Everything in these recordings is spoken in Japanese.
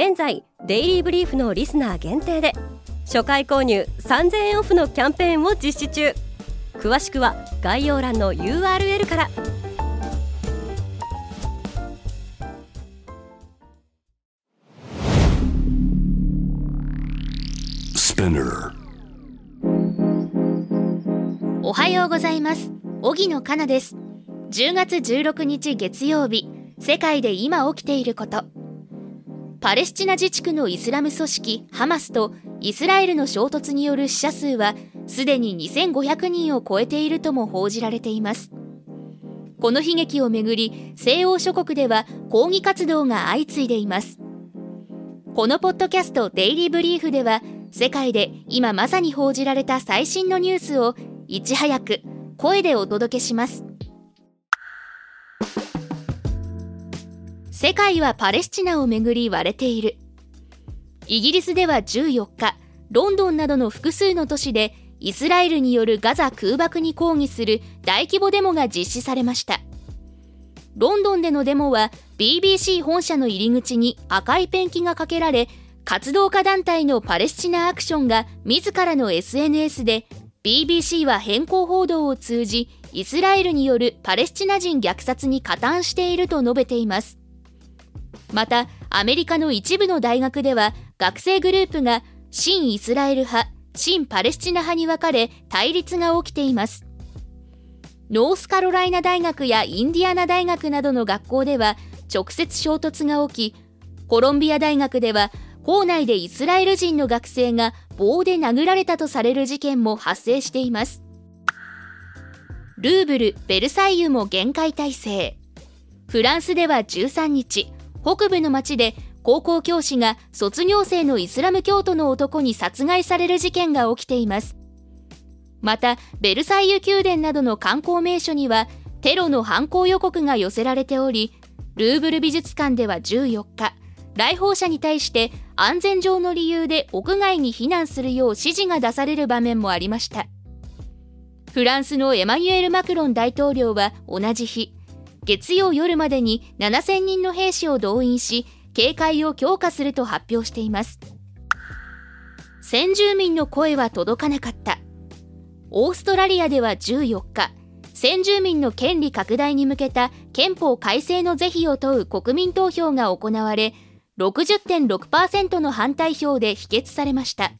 現在デイリーブリーフのリスナー限定で初回購入3000円オフのキャンペーンを実施中。詳しくは概要欄の URL から。おはようございます。荻野かなです。10月16日月曜日世界で今起きていることパレスチナ自治区のイスラム組織ハマスとイスラエルの衝突による死者数はすでに2500人を超えているとも報じられています。この悲劇をめぐり西欧諸国では抗議活動が相次いでいます。このポッドキャストデイリーブリーフでは世界で今まさに報じられた最新のニュースをいち早く声でお届けします。世界はパレスチナをめぐり割れている。イギリスでは14日ロンドンなどの複数の都市でイスラエルによるガザ空爆に抗議する大規模デモが実施されました。ロンドンでのデモは BBC 本社の入り口に赤いペンキがかけられ活動家団体のパレスチナアクションが自らの SNS で BBC は変更報道を通じイスラエルによるパレスチナ人虐殺に加担していると述べています。またアメリカの一部の大学では学生グループが新イスラエル派新パレスチナ派に分かれ対立が起きています。ノースカロライナ大学やインディアナ大学などの学校では直接衝突が起きコロンビア大学では校内でイスラエル人の学生が棒で殴られたとされる事件も発生しています。ルーブル・ベルサイユも限界態勢。フランスでは13日北部の町で高校教師が卒業生のイスラム教徒の男に殺害される事件が起きています。またベルサイユ宮殿などの観光名所にはテロの犯行予告が寄せられておりルーブル美術館では14日来訪者に対して安全上の理由で屋外に避難するよう指示が出される場面もありました。フランスのエマニュエル・マクロン大統領は同じ日月曜夜までに7000人の兵士を動員し警戒を強化すると発表しています。先住民の声は届かなかった。オーストラリアでは14日先住民の権利拡大に向けた憲法改正の是非を問う国民投票が行われ60.6%の反対票で否決されました。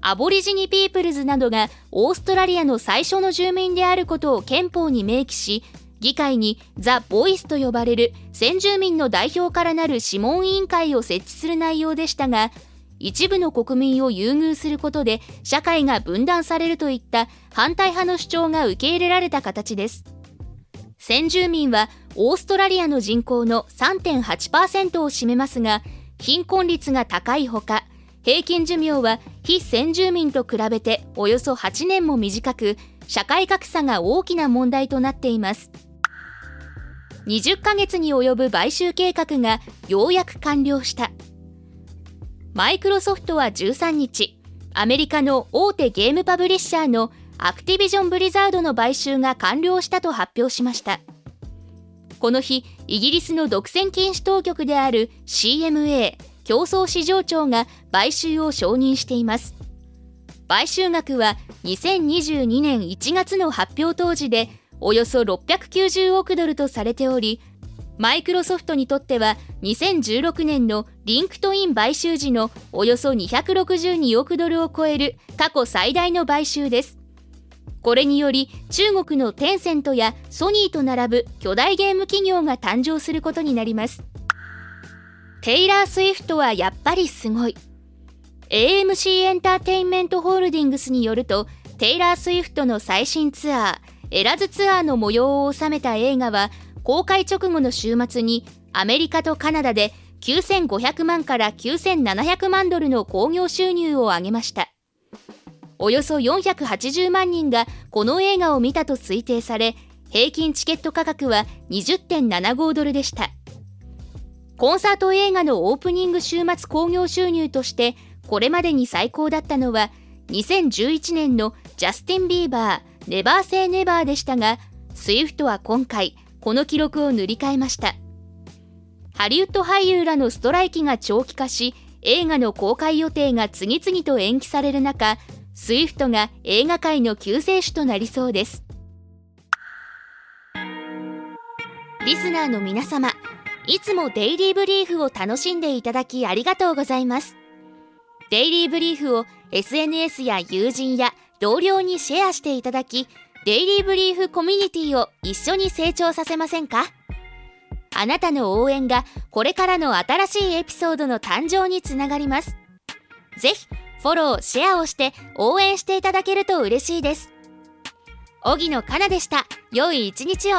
アボリジニピープルズなどがオーストラリアの最初の住民であることを憲法に明記し議会にザ・ボイスと呼ばれる先住民の代表からなる諮問委員会を設置する内容でしたが一部の国民を優遇することで社会が分断されるといった反対派の主張が受け入れられた形です。先住民はオーストラリアの人口の3.8%を占めますが貧困率が高いほか平均寿命は非先住民と比べておよそ8年も短く社会格差が大きな問題となっています。20ヶ月に及ぶ買収計画がようやく完了した。マイクロソフトは13日アメリカの大手ゲームパブリッシャーのアクティビジョン・ブリザードの買収が完了したと発表しました。この日イギリスの独占禁止当局である CMA 競争市場庁が買収を承認しています。買収額は2022年1月の発表当時でおよそ690億ドルとされておりマイクロソフトにとっては2016年のリンクトイン買収時のおよそ262億ドルを超える過去最大の買収です。これにより中国のテンセントやソニーと並ぶ巨大ゲーム企業が誕生することになります。テイラー・スウィフトはやっぱりすごい。AMC エンターテインメントホールディングスによるとテイラー・スウィフトの最新ツアーエラズツアーの模様を収めた映画は公開直後の週末にアメリカとカナダで9500万から9700万ドルの興行収入を上げました。およそ480万人がこの映画を見たと推定され平均チケット価格は20.75ドルでした。コンサート映画のオープニング週末興行収入としてこれまでに最高だったのは2011年のジャスティン・ビーバー「ネバー・セー・ネバー」でしたがスイフトは今回この記録を塗り替えました。ハリウッド俳優らのストライキが長期化し映画の公開予定が次々と延期される中スイフトが映画界の救世主となりそうです。リスナーの皆様いつもデイリーブリーフを楽しんでいただきありがとうございます。デイリーブリーフを SNS や友人や同僚にシェアしていただきデイリーブリーフコミュニティを一緒に成長させませんか？あなたの応援がこれからの新しいエピソードの誕生につながります。ぜひフォロー、シェアをして応援していただけると嬉しいです。荻野かなでした。良い一日を。